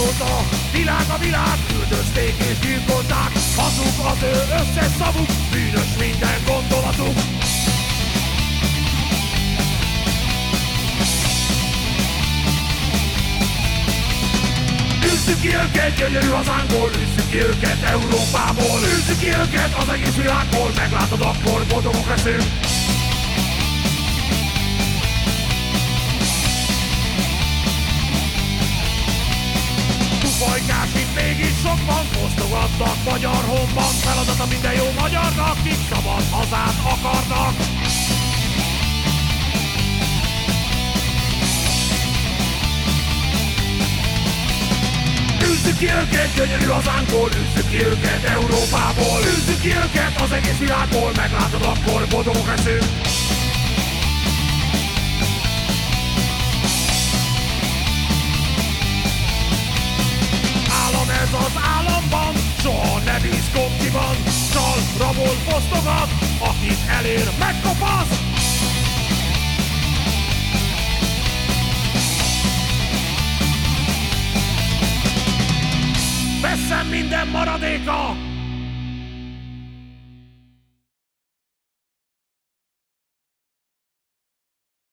Mióta világ a világ, üldözték és gyilkolták, hazug az ő összes szavuk, bűnös minden gondolatuk. Üzzük ki őket gyönyörű hazánkból, üzzük ki őket Európából, üzzük ki őket az egész világból, meglátod akkor boldogok leszünk. Fajkás itt mégis sok van, osztogatnak magyar honban. Feladata minden jó magyarnak, kik szabad hazát akarnak. Üzzük ki őket gyönyörű hazánkból, üzzük ki őket Európából. Üzzük ki őket az egész világból, meglátod akkor boldogok leszünk rabol, fosztogat, akit elér, megkopasz! Veszem minden maradéka,